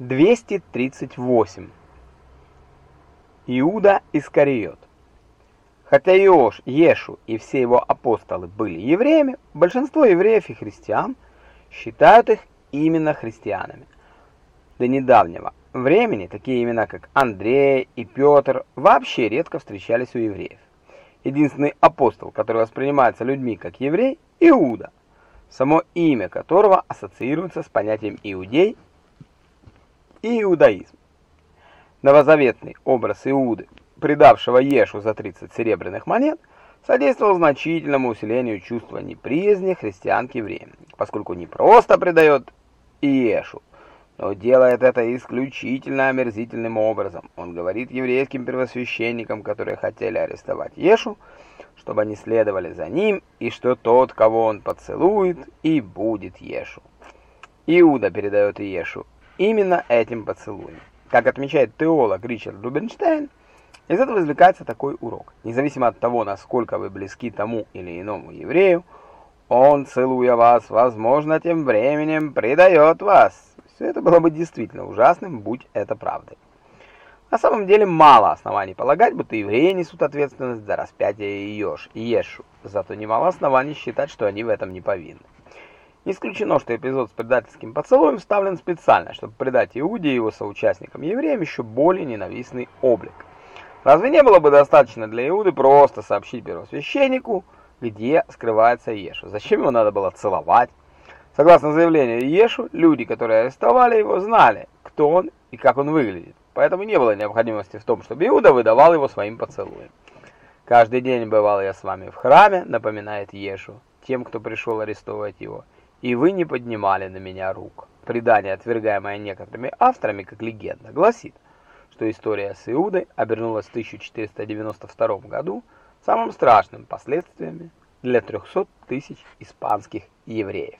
238. Иуда Искариот. Хотя Иош, Ешу и все его апостолы были евреями, большинство евреев и христиан считают их именно христианами. До недавнего времени такие имена, как Андрей и Петр, вообще редко встречались у евреев. Единственный апостол, который воспринимается людьми как еврей – Иуда, само имя которого ассоциируется с понятием иудей и иудаизм. Новозаветный образ Иуды, предавшего Ешу за 30 серебряных монет, содействовал значительному усилению чувства неприязни христиан к евреям, поскольку не просто предает Иешу, но делает это исключительно омерзительным образом. Он говорит еврейским первосвященникам, которые хотели арестовать Ешу, чтобы они следовали за ним, и что тот, кого он поцелует, и будет Ешу. Иуда передает Иешу именно этим поцелуем. Как отмечает теолог Ричард Рубинштейн, из этого извлекается такой урок. Независимо от того, насколько вы близки тому или иному еврею, он, целуя вас, возможно, тем временем предает вас. Все это было бы действительно ужасным, будь это правдой. На самом деле мало оснований полагать, будто евреи несут ответственность за распятие Иош и Ешу, зато немало оснований считать, что они в этом не повинны. Не исключено, что эпизод с предательским поцелуем вставлен специально, чтобы придать Иуде и его соучастникам евреям еще более ненавистный облик. Разве не было бы достаточно для Иуды просто сообщить первосвященнику, где скрывается Иешу? Зачем его надо было целовать? Согласно заявлению Иешу, люди, которые арестовали его, знали, кто он и как он выглядит. Поэтому не было необходимости в том, чтобы Иуда выдавал его своим поцелуем. «Каждый день бывал я с вами в храме», напоминает Иешу, тем, кто пришел арестовать его и вы не поднимали на меня рук. Предание, отвергаемое некоторыми авторами как легенда, гласит, что история с Иудой обернулась в 1492 году самым страшным последствиями для 300 тысяч испанских евреев.